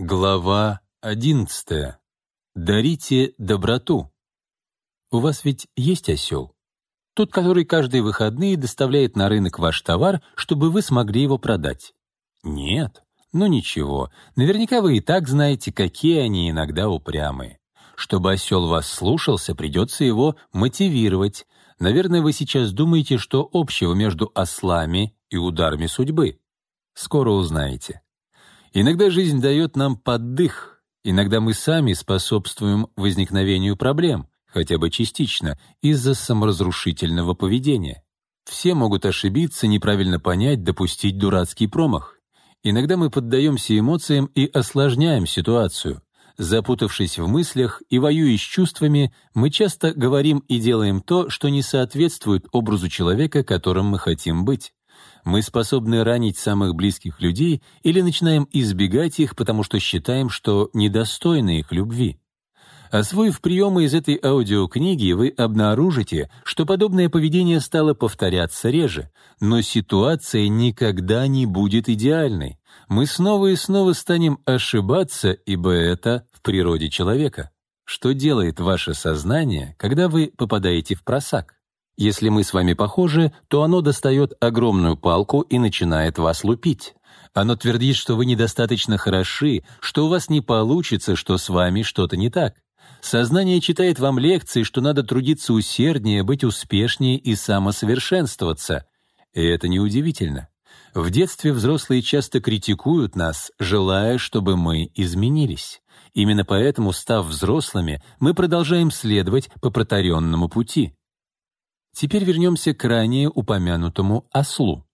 Глава одиннадцатая. Дарите доброту. У вас ведь есть осел? Тот, который каждые выходные доставляет на рынок ваш товар, чтобы вы смогли его продать. Нет. Ну ничего, наверняка вы и так знаете, какие они иногда упрямые. Чтобы осел вас слушался, придется его мотивировать. Наверное, вы сейчас думаете, что общего между ослами и ударами судьбы. Скоро узнаете. Иногда жизнь дает нам поддых, иногда мы сами способствуем возникновению проблем, хотя бы частично, из-за саморазрушительного поведения. Все могут ошибиться, неправильно понять, допустить дурацкий промах. Иногда мы поддаемся эмоциям и осложняем ситуацию. Запутавшись в мыслях и воюя с чувствами, мы часто говорим и делаем то, что не соответствует образу человека, которым мы хотим быть. Мы способны ранить самых близких людей или начинаем избегать их, потому что считаем, что недостойны их любви. Освоив приемы из этой аудиокниги, вы обнаружите, что подобное поведение стало повторяться реже, но ситуация никогда не будет идеальной. Мы снова и снова станем ошибаться, ибо это в природе человека. Что делает ваше сознание, когда вы попадаете в просак? Если мы с вами похожи, то оно достает огромную палку и начинает вас лупить. Оно твердит, что вы недостаточно хороши, что у вас не получится, что с вами что-то не так. Сознание читает вам лекции, что надо трудиться усерднее, быть успешнее и самосовершенствоваться. И это неудивительно. В детстве взрослые часто критикуют нас, желая, чтобы мы изменились. Именно поэтому, став взрослыми, мы продолжаем следовать по протаренному пути. Теперь вернемся к ранее упомянутому ослу.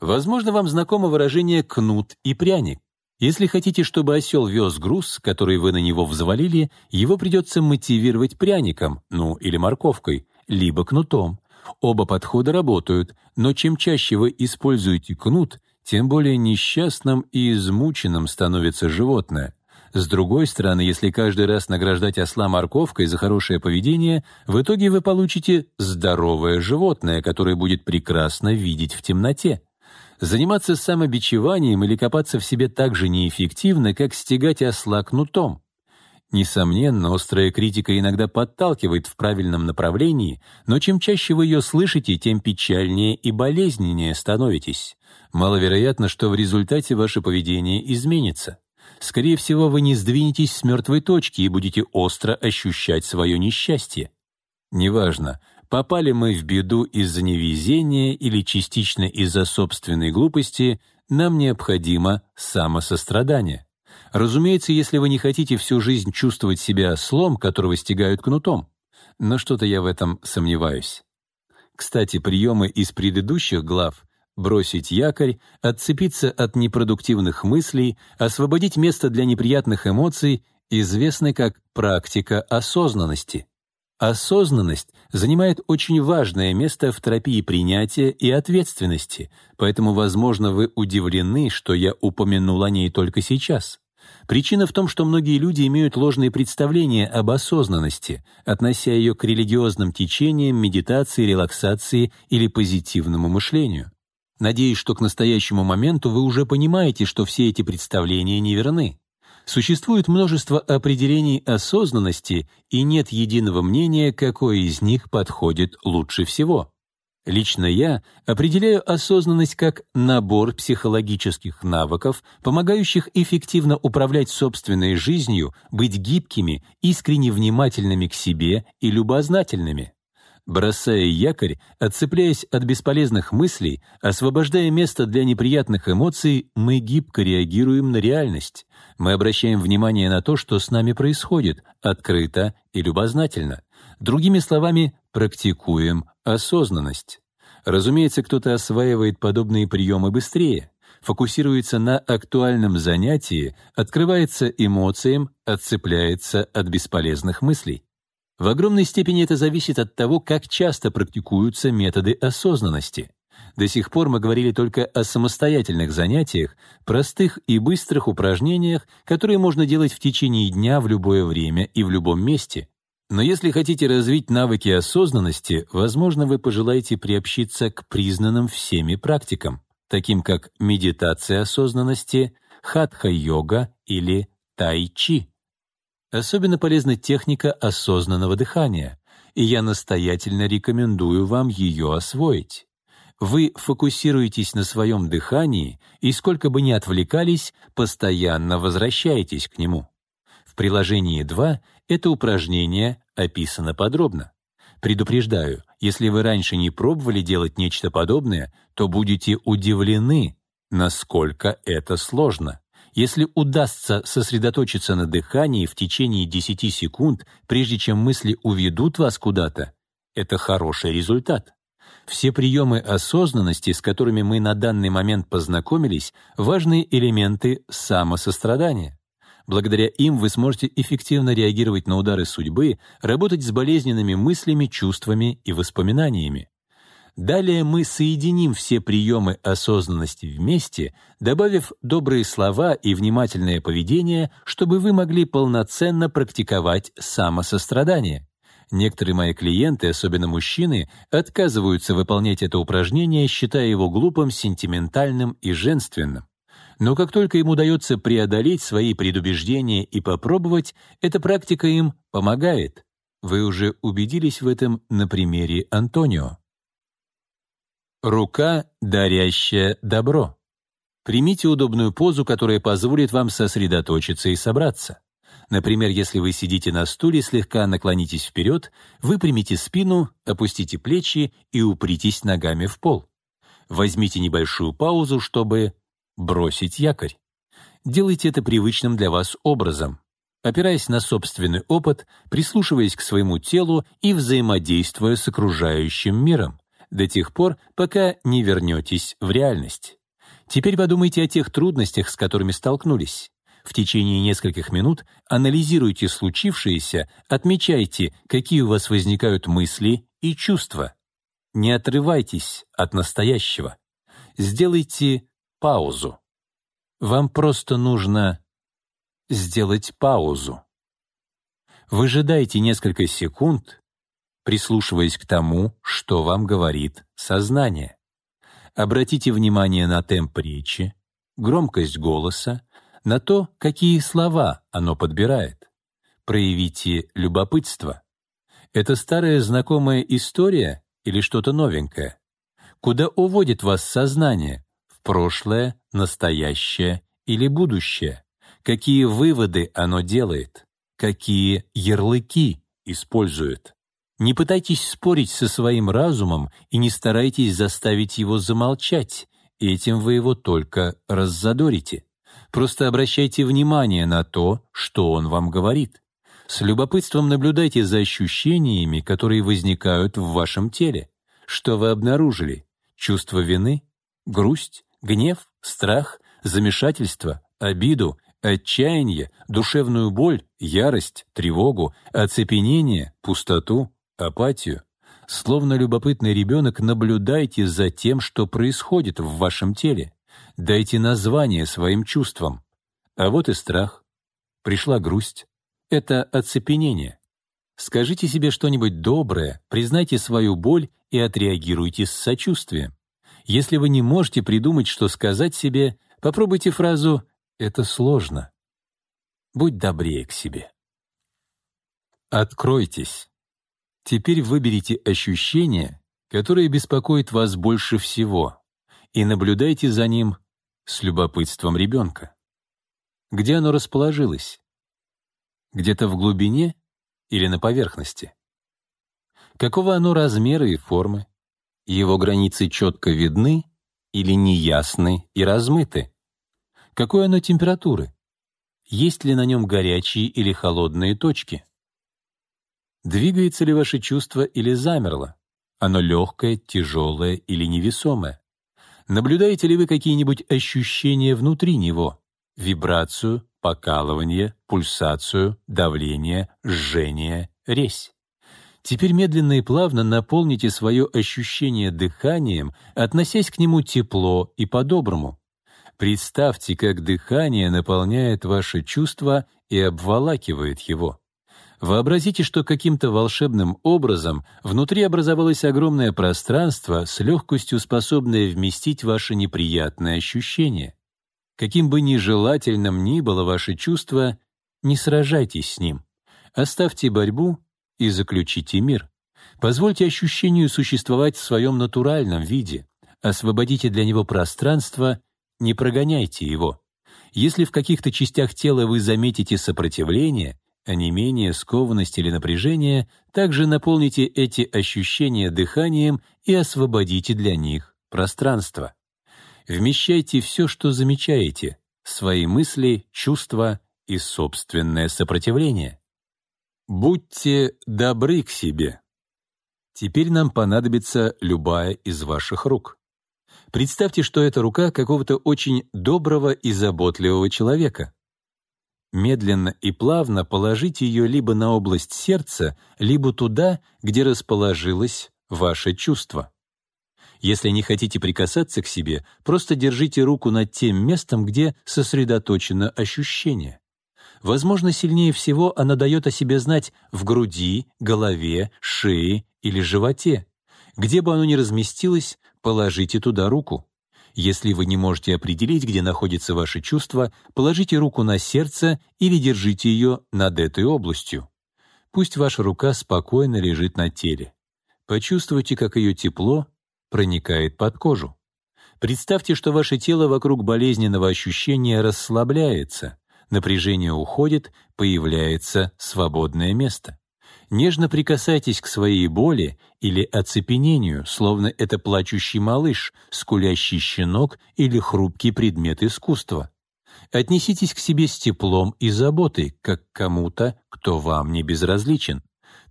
Возможно, вам знакомо выражение «кнут и пряник». Если хотите, чтобы осел вез груз, который вы на него взвалили, его придется мотивировать пряником, ну или морковкой, либо кнутом. Оба подхода работают, но чем чаще вы используете кнут, тем более несчастным и измученным становится животное. С другой стороны, если каждый раз награждать осла морковкой за хорошее поведение, в итоге вы получите здоровое животное, которое будет прекрасно видеть в темноте. Заниматься самобичеванием или копаться в себе так же неэффективно, как стегать осла кнутом. Несомненно, острая критика иногда подталкивает в правильном направлении, но чем чаще вы ее слышите, тем печальнее и болезненнее становитесь. Маловероятно, что в результате ваше поведение изменится. Скорее всего, вы не сдвинетесь с мертвой точки и будете остро ощущать свое несчастье. Неважно, попали мы в беду из-за невезения или частично из-за собственной глупости, нам необходимо самосострадание. Разумеется, если вы не хотите всю жизнь чувствовать себя слом, которого стягают кнутом. Но что-то я в этом сомневаюсь. Кстати, приемы из предыдущих глав бросить якорь, отцепиться от непродуктивных мыслей, освободить место для неприятных эмоций, известны как практика осознанности. Осознанность занимает очень важное место в терапии принятия и ответственности, поэтому, возможно, вы удивлены, что я упомянул о ней только сейчас. Причина в том, что многие люди имеют ложные представления об осознанности, относя ее к религиозным течениям, медитации, релаксации или позитивному мышлению. Надеюсь, что к настоящему моменту вы уже понимаете, что все эти представления неверны. Существует множество определений осознанности, и нет единого мнения, какое из них подходит лучше всего. Лично я определяю осознанность как набор психологических навыков, помогающих эффективно управлять собственной жизнью, быть гибкими, искренне внимательными к себе и любознательными. Бросая якорь, отцепляясь от бесполезных мыслей, освобождая место для неприятных эмоций, мы гибко реагируем на реальность. Мы обращаем внимание на то, что с нами происходит, открыто и любознательно. Другими словами, практикуем осознанность. Разумеется, кто-то осваивает подобные приемы быстрее, фокусируется на актуальном занятии, открывается эмоциям, отцепляется от бесполезных мыслей. В огромной степени это зависит от того, как часто практикуются методы осознанности. До сих пор мы говорили только о самостоятельных занятиях, простых и быстрых упражнениях, которые можно делать в течение дня в любое время и в любом месте. Но если хотите развить навыки осознанности, возможно, вы пожелаете приобщиться к признанным всеми практикам, таким как медитация осознанности, хатха-йога или тай-чи. Особенно полезна техника осознанного дыхания, и я настоятельно рекомендую вам ее освоить. Вы фокусируетесь на своем дыхании и, сколько бы ни отвлекались, постоянно возвращаетесь к нему. В приложении 2 это упражнение описано подробно. Предупреждаю, если вы раньше не пробовали делать нечто подобное, то будете удивлены, насколько это сложно. Если удастся сосредоточиться на дыхании в течение 10 секунд, прежде чем мысли уведут вас куда-то, это хороший результат. Все приемы осознанности, с которыми мы на данный момент познакомились, важные элементы самосострадания. Благодаря им вы сможете эффективно реагировать на удары судьбы, работать с болезненными мыслями, чувствами и воспоминаниями. Далее мы соединим все приемы осознанности вместе, добавив добрые слова и внимательное поведение, чтобы вы могли полноценно практиковать самосострадание. Некоторые мои клиенты, особенно мужчины, отказываются выполнять это упражнение, считая его глупым, сентиментальным и женственным. Но как только им удается преодолеть свои предубеждения и попробовать, эта практика им помогает. Вы уже убедились в этом на примере Антонио. Рука, дарящая добро. Примите удобную позу, которая позволит вам сосредоточиться и собраться. Например, если вы сидите на стуле, слегка наклонитесь вперед, выпрямите спину, опустите плечи и упритесь ногами в пол. Возьмите небольшую паузу, чтобы бросить якорь. Делайте это привычным для вас образом, опираясь на собственный опыт, прислушиваясь к своему телу и взаимодействуя с окружающим миром до тех пор, пока не вернетесь в реальность. Теперь подумайте о тех трудностях, с которыми столкнулись. В течение нескольких минут анализируйте случившееся, отмечайте, какие у вас возникают мысли и чувства. Не отрывайтесь от настоящего. Сделайте паузу. Вам просто нужно сделать паузу. Выжидайте несколько секунд прислушиваясь к тому, что вам говорит сознание. Обратите внимание на темп речи, громкость голоса, на то, какие слова оно подбирает. Проявите любопытство. Это старая знакомая история или что-то новенькое? Куда уводит вас сознание? В прошлое, настоящее или будущее? Какие выводы оно делает? Какие ярлыки использует? Не пытайтесь спорить со своим разумом и не старайтесь заставить его замолчать, этим вы его только раззадорите. Просто обращайте внимание на то, что он вам говорит. С любопытством наблюдайте за ощущениями, которые возникают в вашем теле. Что вы обнаружили? Чувство вины? Грусть? Гнев? Страх? Замешательство? Обиду? Отчаяние? Душевную боль? Ярость? Тревогу? Оцепенение? Пустоту? Апатию, словно любопытный ребенок, наблюдайте за тем, что происходит в вашем теле. Дайте название своим чувствам. А вот и страх. Пришла грусть. Это оцепенение. Скажите себе что-нибудь доброе, признайте свою боль и отреагируйте с сочувствием. Если вы не можете придумать, что сказать себе, попробуйте фразу «это сложно». Будь добрее к себе. Откройтесь. Теперь выберите ощущение, которое беспокоит вас больше всего, и наблюдайте за ним с любопытством ребенка. Где оно расположилось? Где-то в глубине или на поверхности? Какого оно размера и формы? Его границы четко видны или неясны и размыты? Какой оно температуры? Есть ли на нем горячие или холодные точки? Двигается ли ваше чувство или замерло? Оно легкое, тяжелое или невесомое? Наблюдаете ли вы какие-нибудь ощущения внутри него? Вибрацию, покалывание, пульсацию, давление, жжение, резь? Теперь медленно и плавно наполните свое ощущение дыханием, относясь к нему тепло и по-доброму. Представьте, как дыхание наполняет ваше чувство и обволакивает его. Вообразите, что каким-то волшебным образом внутри образовалось огромное пространство, с легкостью способное вместить ваши неприятные ощущения. Каким бы нежелательным ни было ваше чувство, не сражайтесь с ним. Оставьте борьбу и заключите мир. Позвольте ощущению существовать в своем натуральном виде. Освободите для него пространство, не прогоняйте его. Если в каких-то частях тела вы заметите сопротивление, а не скованность или напряжение, также наполните эти ощущения дыханием и освободите для них пространство. Вмещайте все, что замечаете, свои мысли, чувства и собственное сопротивление. Будьте добры к себе. Теперь нам понадобится любая из ваших рук. Представьте, что это рука какого-то очень доброго и заботливого человека. Медленно и плавно положите ее либо на область сердца, либо туда, где расположилось ваше чувство. Если не хотите прикасаться к себе, просто держите руку над тем местом, где сосредоточено ощущение. Возможно, сильнее всего она дает о себе знать в груди, голове, шее или животе. Где бы оно ни разместилось, положите туда руку. Если вы не можете определить, где находится ваше чувство, положите руку на сердце или держите ее над этой областью. Пусть ваша рука спокойно лежит на теле. Почувствуйте, как ее тепло проникает под кожу. Представьте, что ваше тело вокруг болезненного ощущения расслабляется напряжение уходит, появляется свободное место. Нежно прикасайтесь к своей боли или оцепенению, словно это плачущий малыш, скулящий щенок или хрупкий предмет искусства. Отнеситесь к себе с теплом и заботой, как к кому-то, кто вам не безразличен.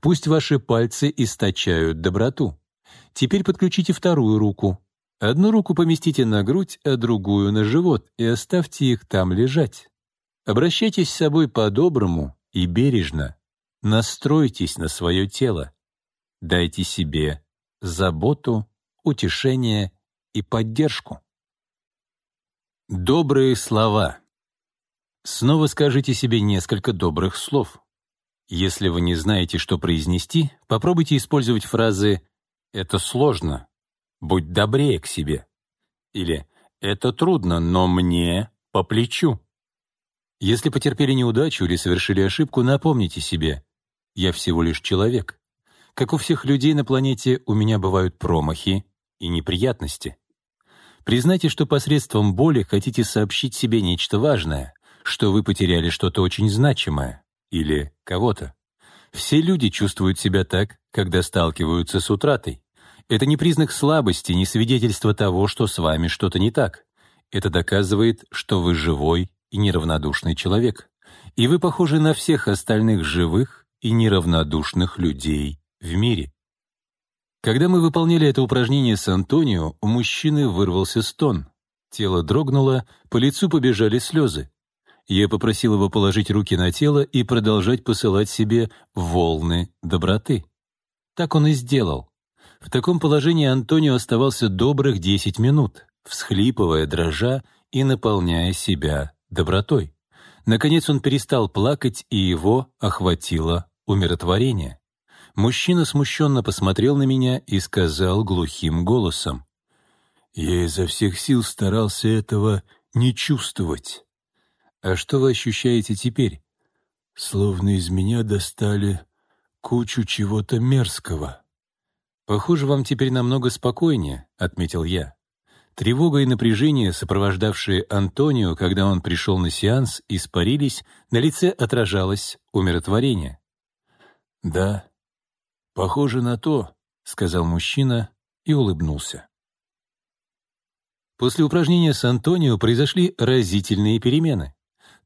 Пусть ваши пальцы источают доброту. Теперь подключите вторую руку. Одну руку поместите на грудь, а другую — на живот, и оставьте их там лежать. Обращайтесь с собой по-доброму и бережно. Настройтесь на свое тело. Дайте себе заботу, утешение и поддержку. Добрые слова. Снова скажите себе несколько добрых слов. Если вы не знаете, что произнести, попробуйте использовать фразы «это сложно», «будь добрее к себе» или «это трудно, но мне по плечу». Если потерпели неудачу или совершили ошибку, напомните себе, я всего лишь человек. Как у всех людей на планете, у меня бывают промахи и неприятности. Признайте, что посредством боли хотите сообщить себе нечто важное, что вы потеряли что-то очень значимое или кого-то. Все люди чувствуют себя так, когда сталкиваются с утратой. Это не признак слабости, не свидетельство того, что с вами что-то не так. Это доказывает, что вы живой и неравнодушный человек. И вы похожи на всех остальных живых и неравнодушных людей в мире. Когда мы выполняли это упражнение с Антонио, у мужчины вырвался стон. Тело дрогнуло, по лицу побежали слезы. Я попросил его положить руки на тело и продолжать посылать себе волны доброты. Так он и сделал. В таком положении Антонио оставался добрых 10 минут, всхлипывая, дрожа и наполняя себя добротой. Наконец он перестал плакать, и его охватило умиротворение. Мужчина смущенно посмотрел на меня и сказал глухим голосом. «Я изо всех сил старался этого не чувствовать. А что вы ощущаете теперь? Словно из меня достали кучу чего-то мерзкого». «Похоже, вам теперь намного спокойнее», — отметил я. Тревога и напряжение, сопровождавшие Антонио, когда он пришел на сеанс, испарились, на лице отражалось умиротворение. «Да, похоже на то», — сказал мужчина и улыбнулся. После упражнения с Антонио произошли разительные перемены.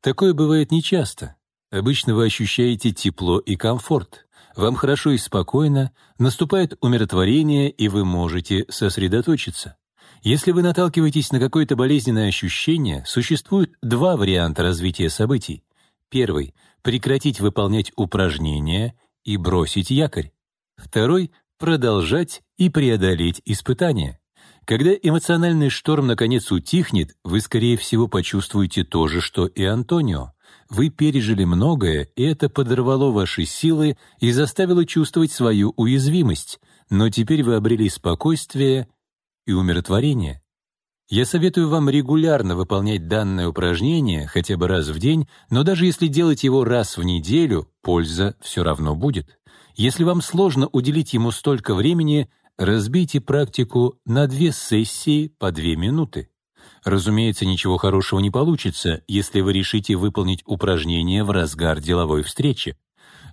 Такое бывает нечасто. Обычно вы ощущаете тепло и комфорт. Вам хорошо и спокойно, наступает умиротворение, и вы можете сосредоточиться. Если вы наталкиваетесь на какое-то болезненное ощущение, существует два варианта развития событий. Первый — прекратить выполнять упражнения и бросить якорь. Второй — продолжать и преодолеть испытания. Когда эмоциональный шторм наконец утихнет, вы, скорее всего, почувствуете то же, что и Антонио. Вы пережили многое, и это подорвало ваши силы и заставило чувствовать свою уязвимость, но теперь вы обрели спокойствие и умиротворение. Я советую вам регулярно выполнять данное упражнение хотя бы раз в день, но даже если делать его раз в неделю, польза все равно будет. Если вам сложно уделить ему столько времени, разбейте практику на две сессии по две минуты. Разумеется, ничего хорошего не получится, если вы решите выполнить упражнение в разгар деловой встречи.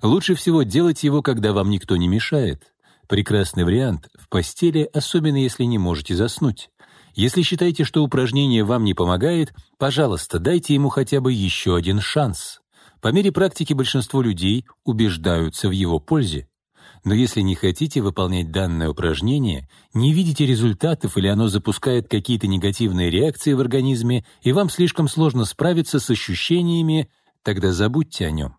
Лучше всего делать его, когда вам никто не мешает. Прекрасный вариант в постели, особенно если не можете заснуть. Если считаете, что упражнение вам не помогает, пожалуйста, дайте ему хотя бы еще один шанс. По мере практики большинство людей убеждаются в его пользе. Но если не хотите выполнять данное упражнение, не видите результатов или оно запускает какие-то негативные реакции в организме, и вам слишком сложно справиться с ощущениями, тогда забудьте о нем.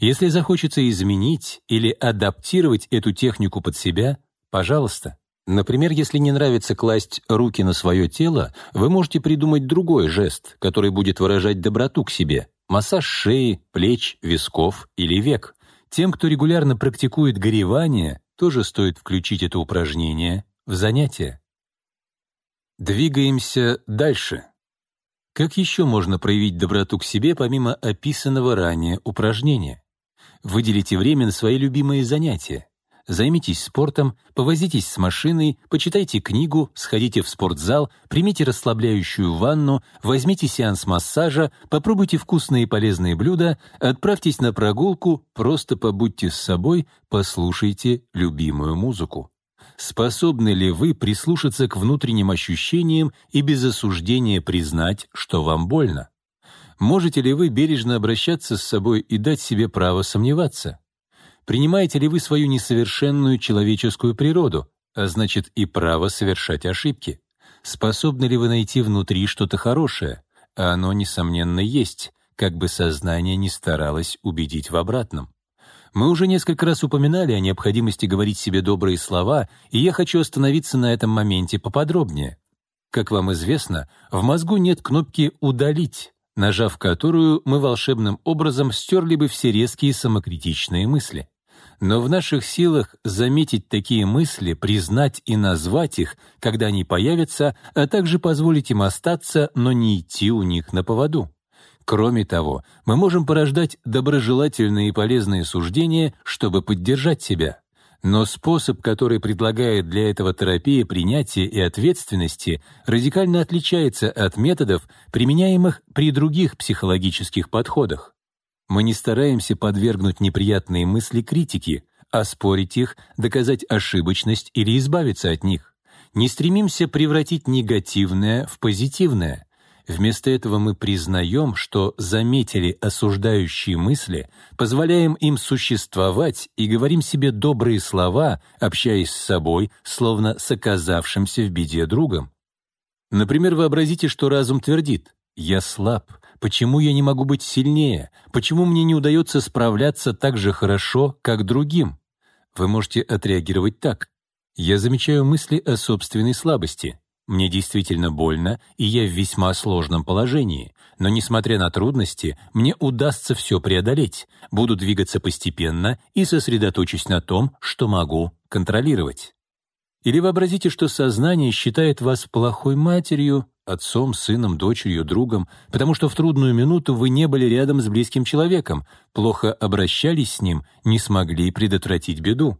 Если захочется изменить или адаптировать эту технику под себя, пожалуйста, Например, если не нравится класть руки на свое тело, вы можете придумать другой жест, который будет выражать доброту к себе. Массаж шеи, плеч, висков или век. Тем, кто регулярно практикует горевание, тоже стоит включить это упражнение в занятие. Двигаемся дальше. Как еще можно проявить доброту к себе, помимо описанного ранее упражнения? Выделите время на свои любимые занятия займитесь спортом, повозитесь с машиной, почитайте книгу, сходите в спортзал, примите расслабляющую ванну, возьмите сеанс массажа, попробуйте вкусные и полезные блюда, отправьтесь на прогулку, просто побудьте с собой, послушайте любимую музыку. Способны ли вы прислушаться к внутренним ощущениям и без осуждения признать, что вам больно? Можете ли вы бережно обращаться с собой и дать себе право сомневаться? Принимаете ли вы свою несовершенную человеческую природу, а значит и право совершать ошибки? Способны ли вы найти внутри что-то хорошее? А оно, несомненно, есть, как бы сознание ни старалось убедить в обратном. Мы уже несколько раз упоминали о необходимости говорить себе добрые слова, и я хочу остановиться на этом моменте поподробнее. Как вам известно, в мозгу нет кнопки «удалить», нажав которую мы волшебным образом стерли бы все резкие самокритичные мысли но в наших силах заметить такие мысли, признать и назвать их, когда они появятся, а также позволить им остаться, но не идти у них на поводу. Кроме того, мы можем порождать доброжелательные и полезные суждения, чтобы поддержать себя. Но способ, который предлагает для этого терапия принятия и ответственности, радикально отличается от методов, применяемых при других психологических подходах. Мы не стараемся подвергнуть неприятные мысли критике, оспорить их, доказать ошибочность или избавиться от них. Не стремимся превратить негативное в позитивное. Вместо этого мы признаем, что заметили осуждающие мысли, позволяем им существовать и говорим себе добрые слова, общаясь с собой, словно с оказавшимся в беде другом. Например, вообразите, что разум твердит «Я слаб, Почему я не могу быть сильнее? Почему мне не удается справляться так же хорошо, как другим? Вы можете отреагировать так. Я замечаю мысли о собственной слабости. Мне действительно больно, и я в весьма сложном положении. Но, несмотря на трудности, мне удастся все преодолеть. Буду двигаться постепенно и сосредоточусь на том, что могу контролировать. Или вообразите, что сознание считает вас плохой матерью, отцом, сыном, дочерью, другом, потому что в трудную минуту вы не были рядом с близким человеком, плохо обращались с ним, не смогли предотвратить беду.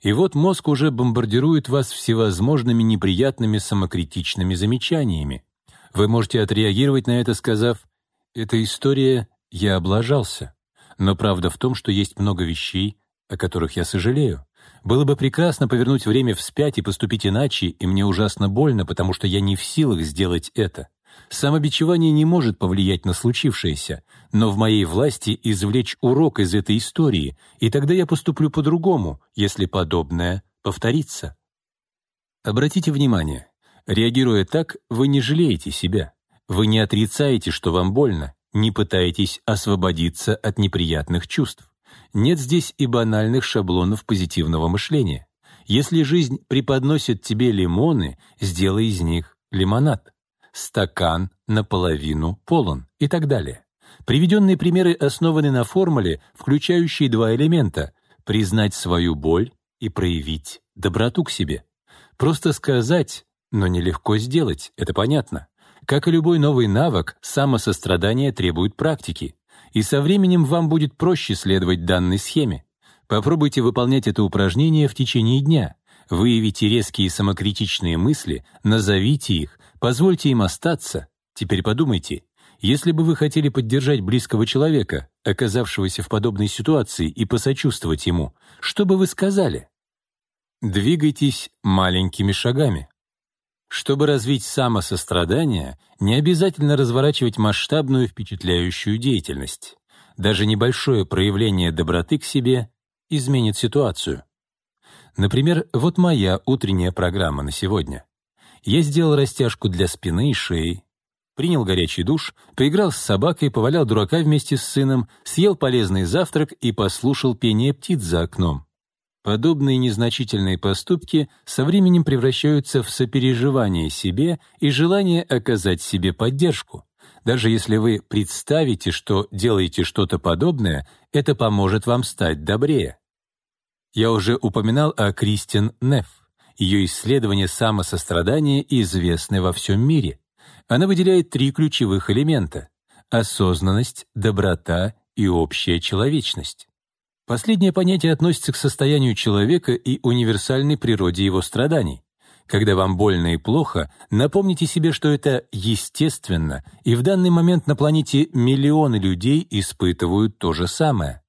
И вот мозг уже бомбардирует вас всевозможными неприятными самокритичными замечаниями. Вы можете отреагировать на это, сказав «Эта история, я облажался». Но правда в том, что есть много вещей, о которых я сожалею. Было бы прекрасно повернуть время вспять и поступить иначе, и мне ужасно больно, потому что я не в силах сделать это. Самобичевание не может повлиять на случившееся, но в моей власти извлечь урок из этой истории, и тогда я поступлю по-другому, если подобное повторится. Обратите внимание, реагируя так, вы не жалеете себя. Вы не отрицаете, что вам больно, не пытаетесь освободиться от неприятных чувств. Нет здесь и банальных шаблонов позитивного мышления. Если жизнь преподносит тебе лимоны, сделай из них лимонад. Стакан наполовину полон и так далее. Приведенные примеры основаны на формуле, включающей два элемента — признать свою боль и проявить доброту к себе. Просто сказать но нелегко сделать, это понятно. Как и любой новый навык, самосострадание требует практики, и со временем вам будет проще следовать данной схеме. Попробуйте выполнять это упражнение в течение дня. Выявите резкие самокритичные мысли, назовите их, позвольте им остаться. Теперь подумайте, если бы вы хотели поддержать близкого человека, оказавшегося в подобной ситуации, и посочувствовать ему, что бы вы сказали? Двигайтесь маленькими шагами. Чтобы развить самосострадание, не обязательно разворачивать масштабную впечатляющую деятельность. Даже небольшое проявление доброты к себе изменит ситуацию. Например, вот моя утренняя программа на сегодня. Я сделал растяжку для спины и шеи, принял горячий душ, поиграл с собакой, повалял дурака вместе с сыном, съел полезный завтрак и послушал пение птиц за окном. Подобные незначительные поступки со временем превращаются в сопереживание себе и желание оказать себе поддержку. Даже если вы представите, что делаете что-то подобное, это поможет вам стать добрее. Я уже упоминал о Кристин Нефф. Ее исследования самосострадания известны во всем мире. Она выделяет три ключевых элемента — осознанность, доброта и общая человечность. Последнее понятие относится к состоянию человека и универсальной природе его страданий. Когда вам больно и плохо, напомните себе, что это естественно, и в данный момент на планете миллионы людей испытывают то же самое.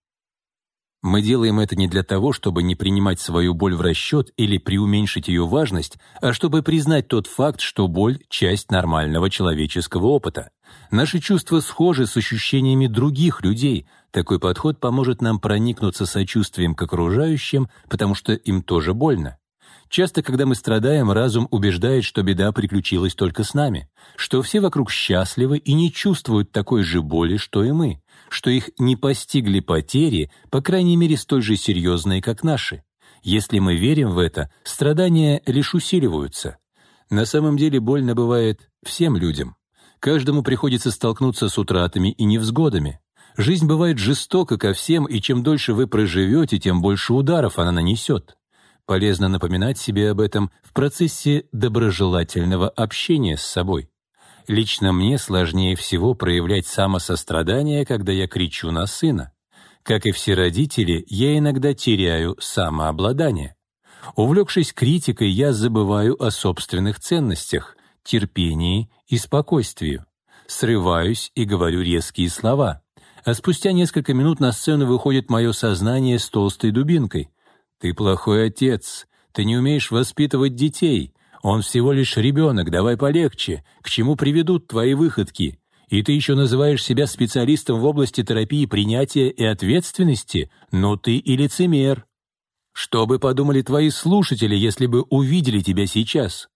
Мы делаем это не для того, чтобы не принимать свою боль в расчет или преуменьшить ее важность, а чтобы признать тот факт, что боль — часть нормального человеческого опыта. Наши чувства схожи с ощущениями других людей. Такой подход поможет нам проникнуться сочувствием к окружающим, потому что им тоже больно. Часто, когда мы страдаем, разум убеждает, что беда приключилась только с нами, что все вокруг счастливы и не чувствуют такой же боли, что и мы что их не постигли потери, по крайней мере, столь же серьезные, как наши. Если мы верим в это, страдания лишь усиливаются. На самом деле больно бывает всем людям. Каждому приходится столкнуться с утратами и невзгодами. Жизнь бывает жестока ко всем, и чем дольше вы проживете, тем больше ударов она нанесет. Полезно напоминать себе об этом в процессе доброжелательного общения с собой. Лично мне сложнее всего проявлять самосострадание, когда я кричу на сына. Как и все родители, я иногда теряю самообладание. Увлекшись критикой, я забываю о собственных ценностях, терпении и спокойствии. Срываюсь и говорю резкие слова. А спустя несколько минут на сцену выходит мое сознание с толстой дубинкой. «Ты плохой отец, ты не умеешь воспитывать детей, он всего лишь ребенок, давай полегче. К чему приведут твои выходки? И ты еще называешь себя специалистом в области терапии принятия и ответственности? Ну ты и лицемер. Что бы подумали твои слушатели, если бы увидели тебя сейчас?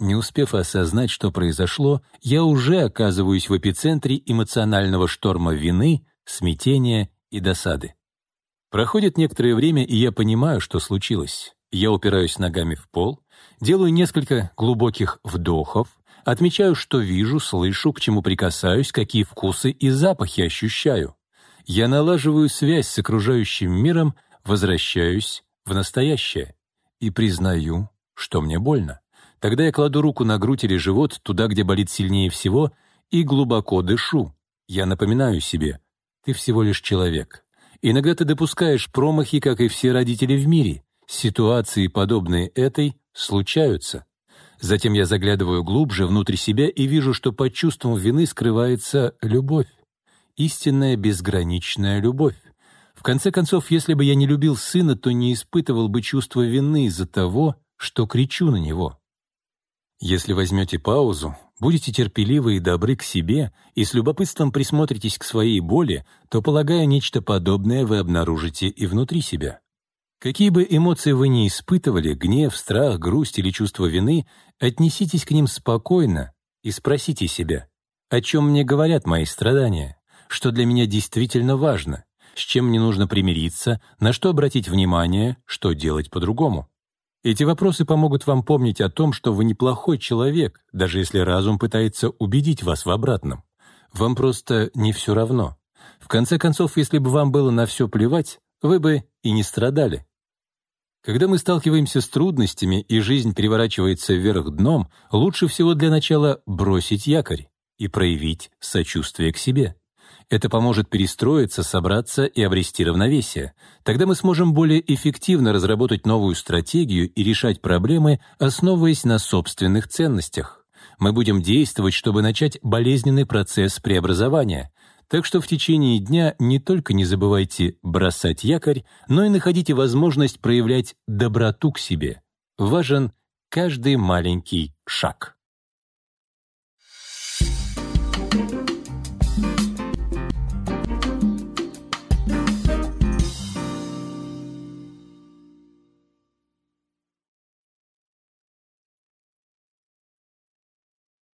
Не успев осознать, что произошло, я уже оказываюсь в эпицентре эмоционального шторма вины, смятения и досады. Проходит некоторое время, и я понимаю, что случилось. Я упираюсь ногами в пол, делаю несколько глубоких вдохов, отмечаю, что вижу, слышу, к чему прикасаюсь, какие вкусы и запахи ощущаю. Я налаживаю связь с окружающим миром, возвращаюсь в настоящее и признаю, что мне больно. Тогда я кладу руку на грудь или живот, туда, где болит сильнее всего, и глубоко дышу. Я напоминаю себе, ты всего лишь человек. Иногда ты допускаешь промахи, как и все родители в мире. Ситуации, подобные этой, случаются. Затем я заглядываю глубже внутрь себя и вижу, что под чувством вины скрывается любовь. Истинная безграничная любовь. В конце концов, если бы я не любил сына, то не испытывал бы чувства вины из-за того, что кричу на него. Если возьмете паузу, будете терпеливы и добры к себе и с любопытством присмотритесь к своей боли, то, полагаю, нечто подобное вы обнаружите и внутри себя. Какие бы эмоции вы ни испытывали, гнев, страх, грусть или чувство вины, отнеситесь к ним спокойно и спросите себя, о чем мне говорят мои страдания, что для меня действительно важно, с чем мне нужно примириться, на что обратить внимание, что делать по-другому. Эти вопросы помогут вам помнить о том, что вы неплохой человек, даже если разум пытается убедить вас в обратном. Вам просто не все равно. В конце концов, если бы вам было на все плевать, вы бы и не страдали. Когда мы сталкиваемся с трудностями и жизнь переворачивается вверх дном, лучше всего для начала бросить якорь и проявить сочувствие к себе. Это поможет перестроиться, собраться и обрести равновесие. Тогда мы сможем более эффективно разработать новую стратегию и решать проблемы, основываясь на собственных ценностях. Мы будем действовать, чтобы начать болезненный процесс преобразования. Так что в течение дня не только не забывайте бросать якорь, но и находите возможность проявлять доброту к себе. Важен каждый маленький шаг.